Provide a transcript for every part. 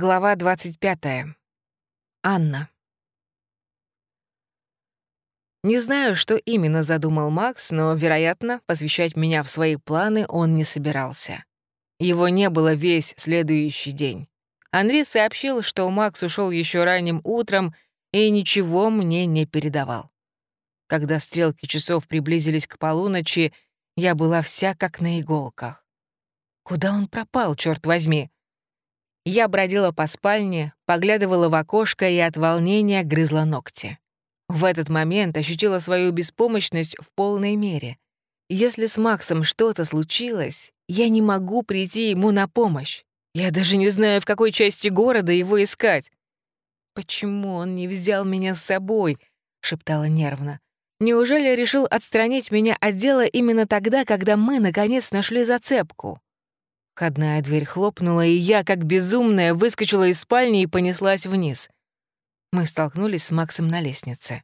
Глава 25. Анна. Не знаю, что именно задумал Макс, но, вероятно, посвящать меня в свои планы он не собирался. Его не было весь следующий день. Андрей сообщил, что Макс ушел еще ранним утром и ничего мне не передавал. Когда стрелки часов приблизились к полуночи, я была вся как на иголках. Куда он пропал, черт возьми? Я бродила по спальне, поглядывала в окошко и от волнения грызла ногти. В этот момент ощутила свою беспомощность в полной мере. Если с Максом что-то случилось, я не могу прийти ему на помощь. Я даже не знаю, в какой части города его искать. «Почему он не взял меня с собой?» — шептала нервно. «Неужели решил отстранить меня от дела именно тогда, когда мы, наконец, нашли зацепку?» Входная дверь хлопнула, и я, как безумная, выскочила из спальни и понеслась вниз. Мы столкнулись с Максом на лестнице.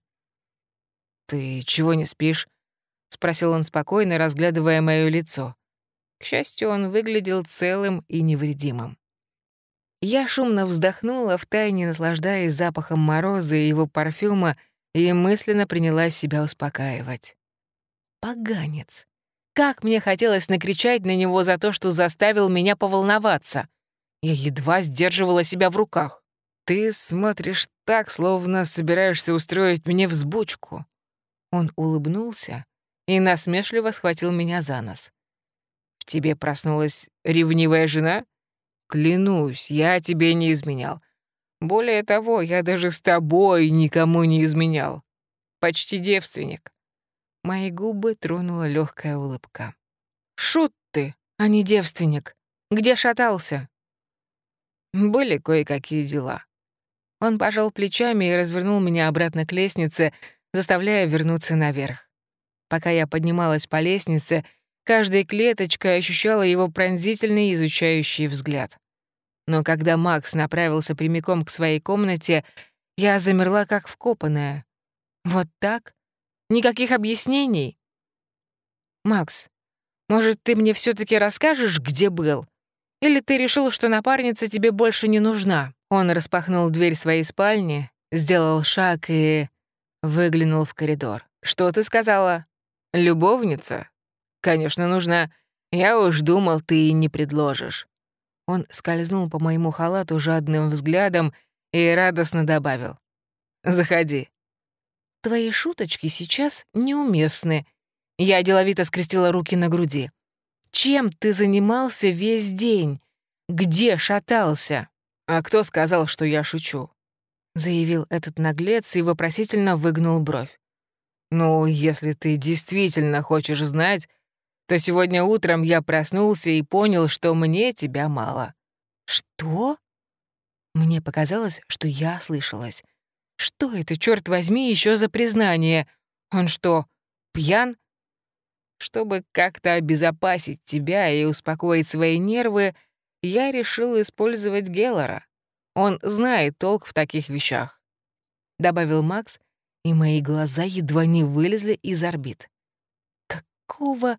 «Ты чего не спишь?» — спросил он спокойно, разглядывая моё лицо. К счастью, он выглядел целым и невредимым. Я шумно вздохнула, втайне наслаждаясь запахом мороза и его парфюма, и мысленно принялась себя успокаивать. Поганец. Как мне хотелось накричать на него за то, что заставил меня поволноваться. Я едва сдерживала себя в руках. «Ты смотришь так, словно собираешься устроить мне взбучку». Он улыбнулся и насмешливо схватил меня за нос. «В тебе проснулась ревнивая жена? Клянусь, я тебе не изменял. Более того, я даже с тобой никому не изменял. Почти девственник. Мои губы тронула легкая улыбка. «Шут ты, а не девственник. Где шатался?» Были кое-какие дела. Он пожал плечами и развернул меня обратно к лестнице, заставляя вернуться наверх. Пока я поднималась по лестнице, каждая клеточка ощущала его пронзительный изучающий взгляд. Но когда Макс направился прямиком к своей комнате, я замерла как вкопанная. Вот так? Никаких объяснений. Макс, может, ты мне все таки расскажешь, где был? Или ты решил, что напарница тебе больше не нужна? Он распахнул дверь своей спальни, сделал шаг и выглянул в коридор. Что ты сказала? Любовница? Конечно, нужна. Я уж думал, ты не предложишь. Он скользнул по моему халату жадным взглядом и радостно добавил. «Заходи». Твои шуточки сейчас неуместны. Я деловито скрестила руки на груди. Чем ты занимался весь день? Где шатался? А кто сказал, что я шучу? Заявил этот наглец и вопросительно выгнул бровь. Ну, если ты действительно хочешь знать, то сегодня утром я проснулся и понял, что мне тебя мало. Что? Мне показалось, что я слышалась. Что это, черт возьми, еще за признание? Он что, пьян? Чтобы как-то обезопасить тебя и успокоить свои нервы, я решил использовать Геллора. Он знает толк в таких вещах. Добавил Макс, и мои глаза едва не вылезли из орбит. Какого...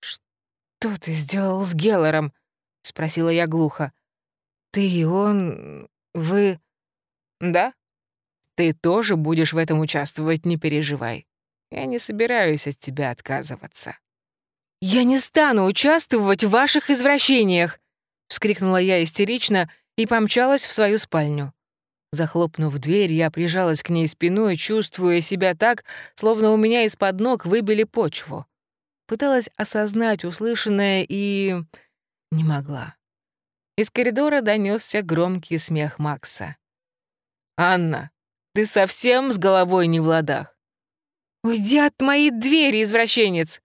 «Что ты сделал с Геллором?» — спросила я глухо. «Ты и он... вы...» Да? Ты тоже будешь в этом участвовать, не переживай. Я не собираюсь от тебя отказываться. «Я не стану участвовать в ваших извращениях!» — вскрикнула я истерично и помчалась в свою спальню. Захлопнув дверь, я прижалась к ней спиной, чувствуя себя так, словно у меня из-под ног выбили почву. Пыталась осознать услышанное и... не могла. Из коридора донесся громкий смех Макса. «Анна, ты совсем с головой не в ладах?» «Уйди от моей двери, извращенец!»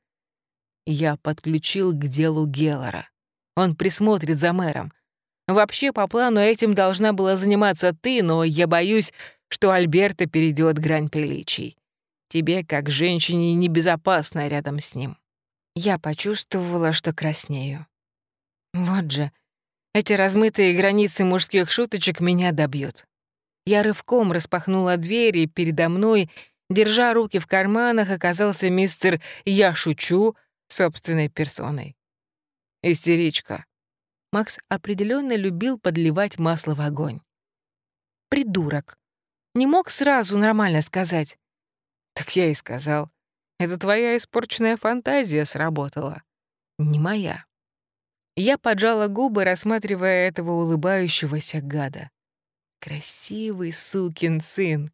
Я подключил к делу Геллора. Он присмотрит за мэром. Вообще, по плану этим должна была заниматься ты, но я боюсь, что Альберта перейдет грань приличий. Тебе, как женщине, небезопасно рядом с ним. Я почувствовала, что краснею. Вот же, эти размытые границы мужских шуточек меня добьют. Я рывком распахнула дверь, и передо мной, держа руки в карманах, оказался мистер «Я шучу» собственной персоной. «Истеричка». Макс определенно любил подливать масло в огонь. «Придурок. Не мог сразу нормально сказать?» «Так я и сказал. Это твоя испорченная фантазия сработала. Не моя». Я поджала губы, рассматривая этого улыбающегося гада. Красивый сукин сын.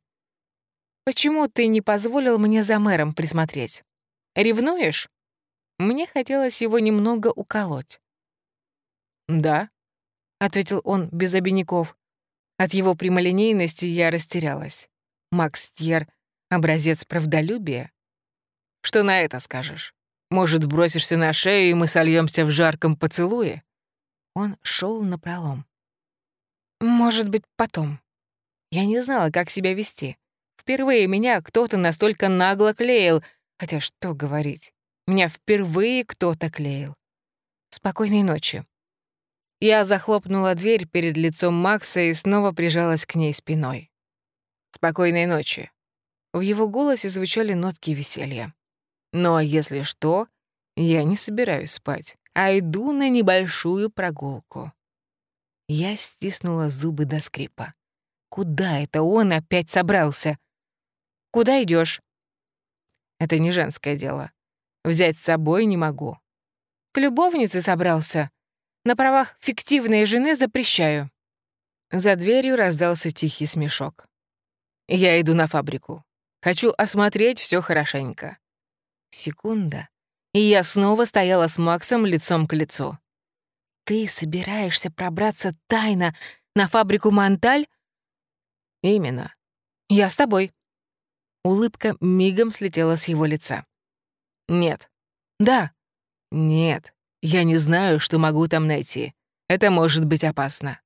Почему ты не позволил мне за мэром присмотреть? Ревнуешь? Мне хотелось его немного уколоть. «Да», — ответил он без обиняков. От его прямолинейности я растерялась. Макс Тьер — образец правдолюбия. «Что на это скажешь? Может, бросишься на шею, и мы сольемся в жарком поцелуе?» Он шел напролом. «Может быть, потом». Я не знала, как себя вести. Впервые меня кто-то настолько нагло клеил, хотя что говорить. Меня впервые кто-то клеил. Спокойной ночи. Я захлопнула дверь перед лицом Макса и снова прижалась к ней спиной. «Спокойной ночи». В его голосе звучали нотки веселья. «Ну а если что, я не собираюсь спать, а иду на небольшую прогулку». Я стиснула зубы до скрипа. Куда это он опять собрался? Куда идешь? Это не женское дело. Взять с собой не могу. К любовнице собрался. На правах фиктивной жены запрещаю». За дверью раздался тихий смешок. «Я иду на фабрику. Хочу осмотреть все хорошенько». Секунда, и я снова стояла с Максом лицом к лицу. «Ты собираешься пробраться тайно на фабрику Монталь?» «Именно. Я с тобой». Улыбка мигом слетела с его лица. «Нет». «Да». «Нет». Я не знаю, что могу там найти. Это может быть опасно».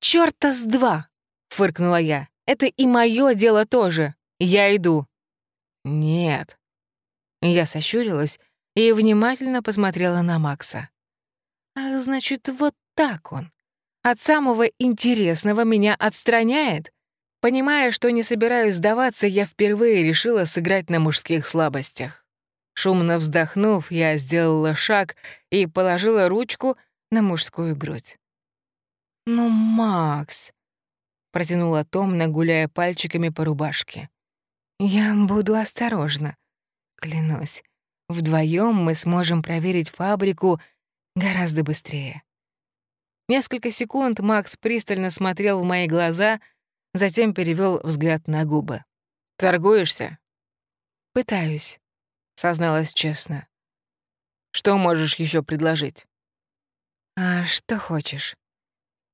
«Чёрта с два!» — фыркнула я. «Это и моё дело тоже. Я иду». «Нет». Я сощурилась и внимательно посмотрела на Макса. «Ах, значит, вот так он. От самого интересного меня отстраняет?» Понимая, что не собираюсь сдаваться, я впервые решила сыграть на мужских слабостях. Шумно вздохнув, я сделала шаг и положила ручку на мужскую грудь. «Ну, Макс», — протянула Томна, гуляя пальчиками по рубашке. «Я буду осторожна. Клянусь, вдвоем мы сможем проверить фабрику гораздо быстрее». Несколько секунд Макс пристально смотрел в мои глаза, затем перевел взгляд на губы. «Торгуешься?» «Пытаюсь», — созналась честно. Что можешь еще предложить? А что хочешь.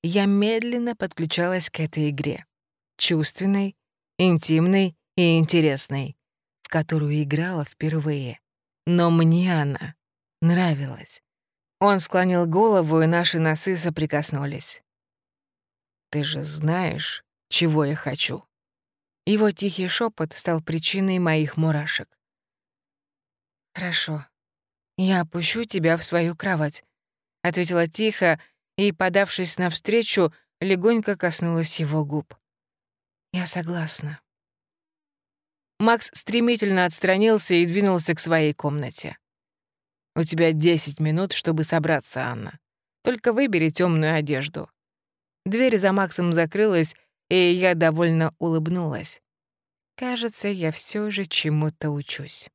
Я медленно подключалась к этой игре. Чувственной, интимной и интересной, в которую играла впервые. Но мне она нравилась. Он склонил голову, и наши носы соприкоснулись. «Ты же знаешь, чего я хочу». Его тихий шепот стал причиной моих мурашек. «Хорошо», «Я опущу тебя в свою кровать», — ответила тихо и, подавшись навстречу, легонько коснулась его губ. «Я согласна». Макс стремительно отстранился и двинулся к своей комнате. «У тебя 10 минут, чтобы собраться, Анна. Только выбери темную одежду». Дверь за Максом закрылась, и я довольно улыбнулась. Кажется, я все же чему-то учусь.